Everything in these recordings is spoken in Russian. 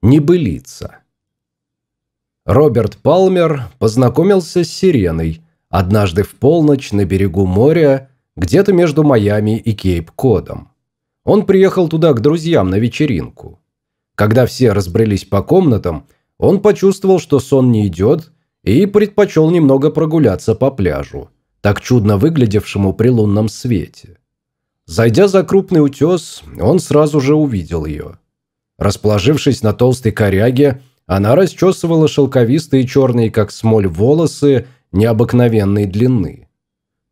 Небылица. Роберт Палмер познакомился с Сиреной однажды в полночь на берегу моря, где-то между Майами и Кейп-Кодом. Он приехал туда к друзьям на вечеринку. Когда все разбрелись по комнатам, он почувствовал, что сон не идет, и предпочел немного прогуляться по пляжу, так чудно выглядевшему при лунном свете. Зайдя за крупный утес, он сразу же увидел ее. Расположившись на толстой коряге, она расчесывала шелковистые черные, как смоль, волосы необыкновенной длины.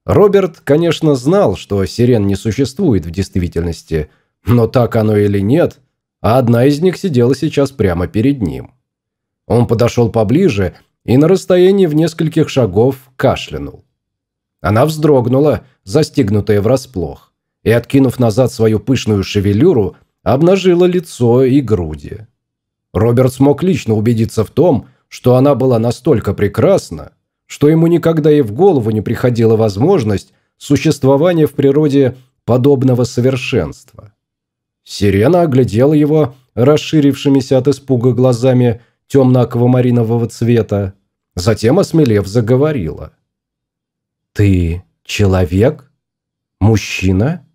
Роберт, конечно, знал, что сирен не существует в действительности, но так оно или нет, а одна из них сидела сейчас прямо перед ним. Он подошел поближе и на расстоянии в нескольких шагов кашлянул. Она вздрогнула, застигнутая врасплох, и, откинув назад свою пышную шевелюру, обнажила лицо и груди. Роберт смог лично убедиться в том, что она была настолько прекрасна, что ему никогда и в голову не приходила возможность существования в природе подобного совершенства. Сирена оглядела его расширившимися от испуга глазами темно-аквамаринового цвета, затем, осмелев, заговорила. «Ты человек? Мужчина?»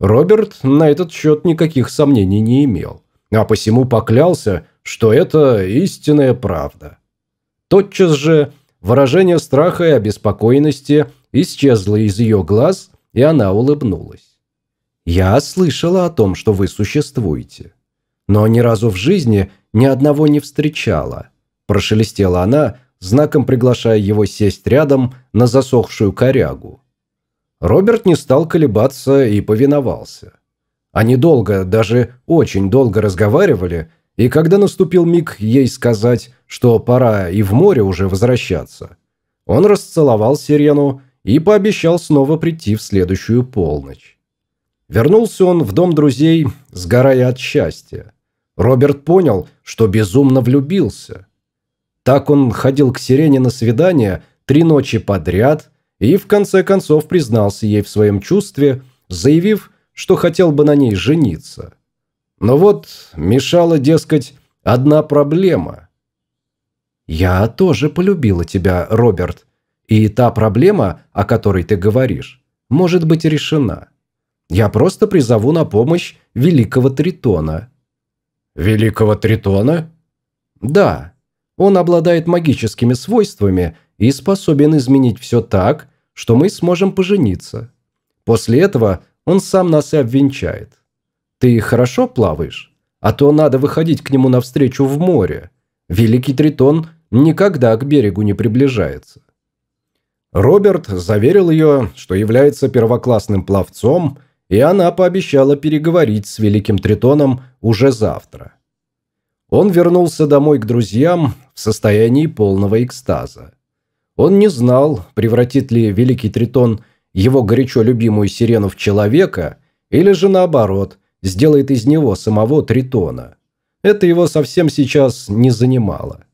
Роберт на этот счет никаких сомнений не имел а посему поклялся, что это истинная правда. Тотчас же выражение страха и обеспокоенности исчезло из ее глаз, и она улыбнулась. «Я слышала о том, что вы существуете, но ни разу в жизни ни одного не встречала», прошелестела она, знаком приглашая его сесть рядом на засохшую корягу. Роберт не стал колебаться и повиновался. Они долго, даже очень долго разговаривали, и когда наступил миг ей сказать, что пора и в море уже возвращаться, он расцеловал Сирену и пообещал снова прийти в следующую полночь. Вернулся он в дом друзей, сгорая от счастья. Роберт понял, что безумно влюбился. Так он ходил к Сирене на свидание три ночи подряд и в конце концов признался ей в своем чувстве, заявив, что хотел бы на ней жениться. Но вот мешала, дескать, одна проблема. «Я тоже полюбила тебя, Роберт, и та проблема, о которой ты говоришь, может быть решена. Я просто призову на помощь великого Тритона». «Великого Тритона?» «Да. Он обладает магическими свойствами и способен изменить все так, что мы сможем пожениться. После этого он сам нас и обвенчает. Ты хорошо плаваешь? А то надо выходить к нему навстречу в море. Великий Тритон никогда к берегу не приближается. Роберт заверил ее, что является первоклассным пловцом, и она пообещала переговорить с Великим Тритоном уже завтра. Он вернулся домой к друзьям в состоянии полного экстаза. Он не знал, превратит ли Великий Тритон его горячо любимую сирену в человека, или же наоборот, сделает из него самого Тритона. Это его совсем сейчас не занимало.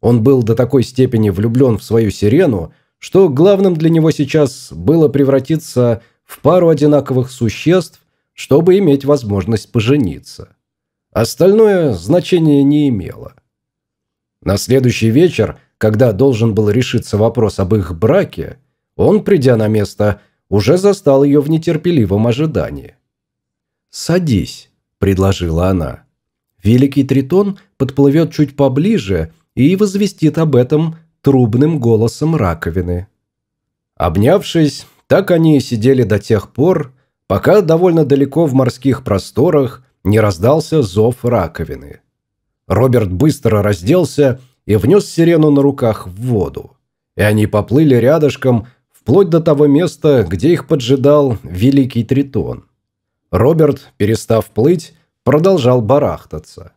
Он был до такой степени влюблен в свою сирену, что главным для него сейчас было превратиться в пару одинаковых существ, чтобы иметь возможность пожениться. Остальное значения не имело. На следующий вечер, когда должен был решиться вопрос об их браке, он, придя на место, уже застал ее в нетерпеливом ожидании. «Садись», – предложила она. Великий Тритон подплывет чуть поближе и возвестит об этом трубным голосом раковины. Обнявшись, так они и сидели до тех пор, пока довольно далеко в морских просторах не раздался зов раковины. Роберт быстро разделся и внес сирену на руках в воду, и они поплыли рядышком, вплоть до того места, где их поджидал Великий Тритон. Роберт, перестав плыть, продолжал барахтаться.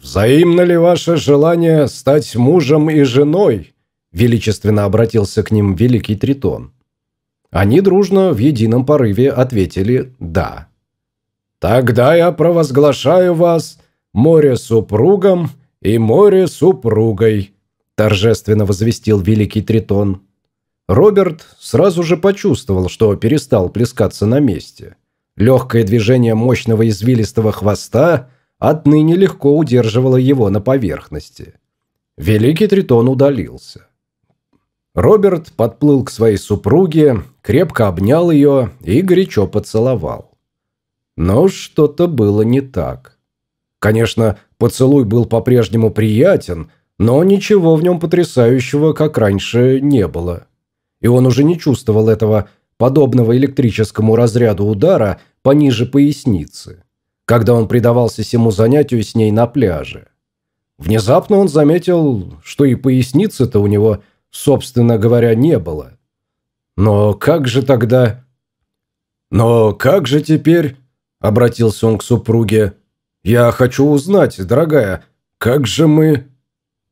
«Взаимно ли ваше желание стать мужем и женой?» величественно обратился к ним Великий Тритон. Они дружно в едином порыве ответили «да». «Тогда я провозглашаю вас море-супругом и море-супругой», торжественно возвестил Великий Тритон. Роберт сразу же почувствовал, что перестал плескаться на месте. Легкое движение мощного извилистого хвоста, отныне легко удерживала его на поверхности. Великий Тритон удалился. Роберт подплыл к своей супруге, крепко обнял ее и горячо поцеловал. Но что-то было не так. Конечно, поцелуй был по-прежнему приятен, но ничего в нем потрясающего, как раньше, не было. И он уже не чувствовал этого подобного электрическому разряду удара пониже поясницы, когда он предавался всему занятию с ней на пляже. Внезапно он заметил, что и поясницы-то у него, собственно говоря, не было. Но как же тогда... «Но как же теперь?» – обратился он к супруге. «Я хочу узнать, дорогая, как же мы...»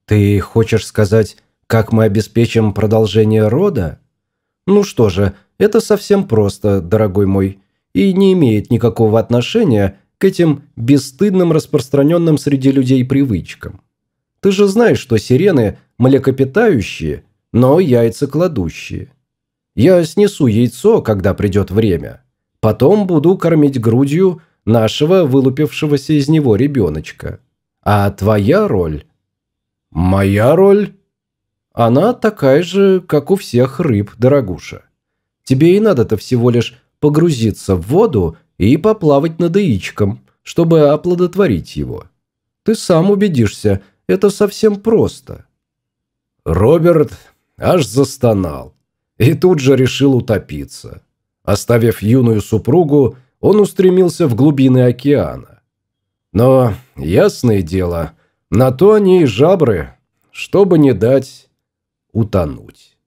«Ты хочешь сказать, как мы обеспечим продолжение рода?» «Ну что же, это совсем просто, дорогой мой, и не имеет никакого отношения к этим бесстыдным распространенным среди людей привычкам. Ты же знаешь, что сирены млекопитающие, но яйцекладущие. Я снесу яйцо, когда придет время. Потом буду кормить грудью нашего вылупившегося из него ребеночка. А твоя роль? Моя роль? Она такая же, как у всех рыб, дорогуша. Тебе и надо-то всего лишь погрузиться в воду и поплавать над яичком, чтобы оплодотворить его. Ты сам убедишься, это совсем просто. Роберт аж застонал и тут же решил утопиться. Оставив юную супругу, он устремился в глубины океана. Но, ясное дело, на то они и жабры, чтобы не дать утонуть.